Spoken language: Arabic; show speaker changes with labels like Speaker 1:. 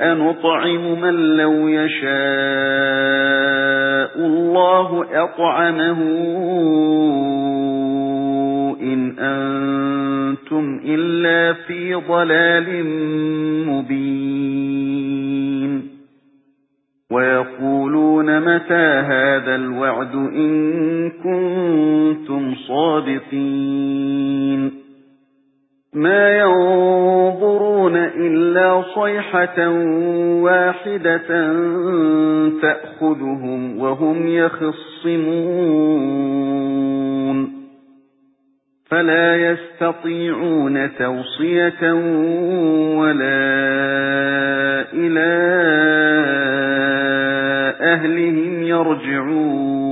Speaker 1: أَنُطْعِمُ مَن لَّوْ يَشَاءُ اللَّهُ أَطْعَمَهُ إِنْ أَنتُمْ إِلَّا فِي ضَلَالٍ مُبِينٍ. وَيَقُولُونَ مَتَى هَذَا الْوَعْدُ إِن كُنتُمْ صَادِقِينَ. مَا يَنظُرُونَ إِلَّا صَيْحَةً وَاحِدَةً تَأْخُذُهُمْ وَهُمْ يَخِصِّمُونَ فَلَا يَسْتَطِيعُونَ تَوْصِيَةً وَلَا إِلَى أَهْلِهِمْ يَرْجِعُونَ